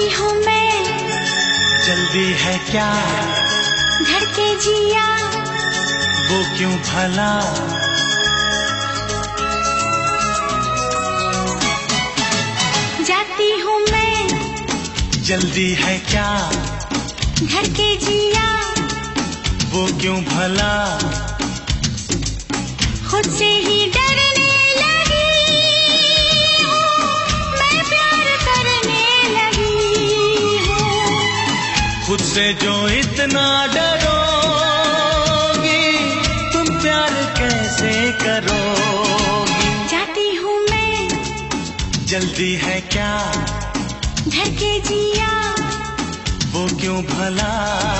चली हूँ मैं। जल्दी है क्या? घर के जिया। वो क्यों भला? जाती हूँ मैं। जल्दी है क्या? घर के जिया। वो क्यों भला? खुद से ही डरे। से जो इतना डरोगी तुम प्यार कैसे करोगी? जाती हूँ मैं। जल्दी है क्या? धड़के जिया। वो क्यों भला?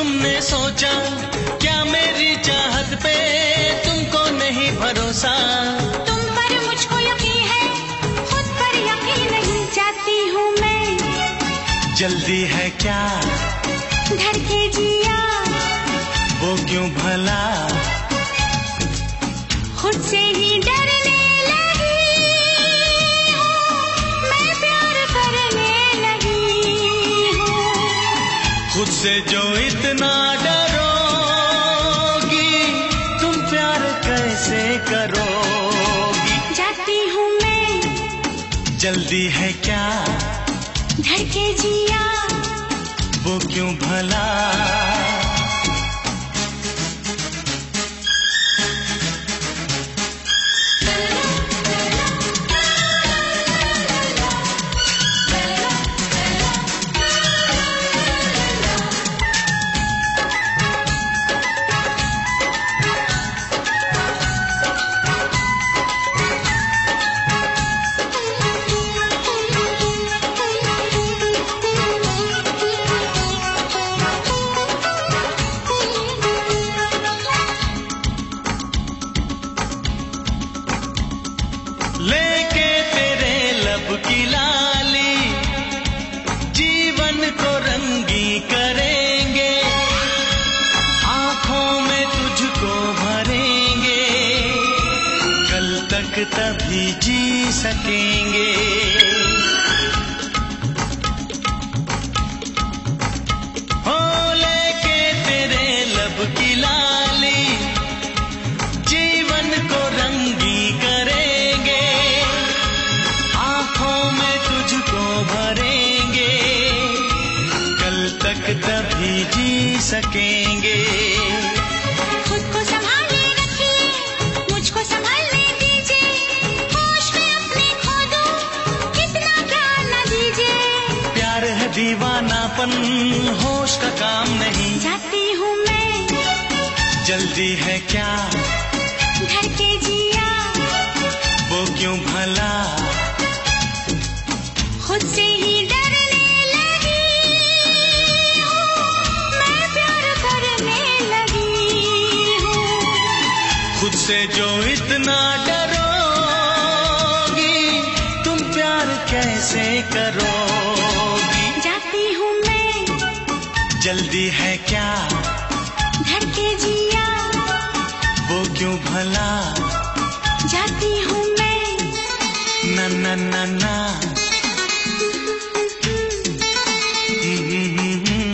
तुमने सोचा क्या मेरी चाहत पे तुमको नहीं भरोसा? तुम पर मुझको यकीन है खुद पर यकीन नहीं चाहती हूँ मैं। जल्दी है क्या? धड़के जिया। वो क्यों भला? खुद से ही खुद से जो इतना डरोगी तुम प्यार कैसे करोगी? जाती हूँ मैं। जल्दी है क्या? धड़के जिया। वो क्यों भला? तक तभी जी सकेंगे। हो लेके तेरे लब की लाली, जीवन को रंगी करेंगे। आँखों में तुझको भरेंगे, कल तक तभी जी सकेंगे। दीवानापन होश का काम नहीं। जाती हूँ मैं। जल्दी है क्या? धड़के जिया। वो क्यों भला? खुद से ही डरने लगी। हूँ मैं प्यार करने लगी खुद से जो इतना डरोगी तुम प्यार कैसे करोगी? जल्दी है क्या? धड़के जिया। वो क्यों भला? जाती हूँ मैं। ना ना ना ना। हम्म, हम्म, हम्म, हम्म।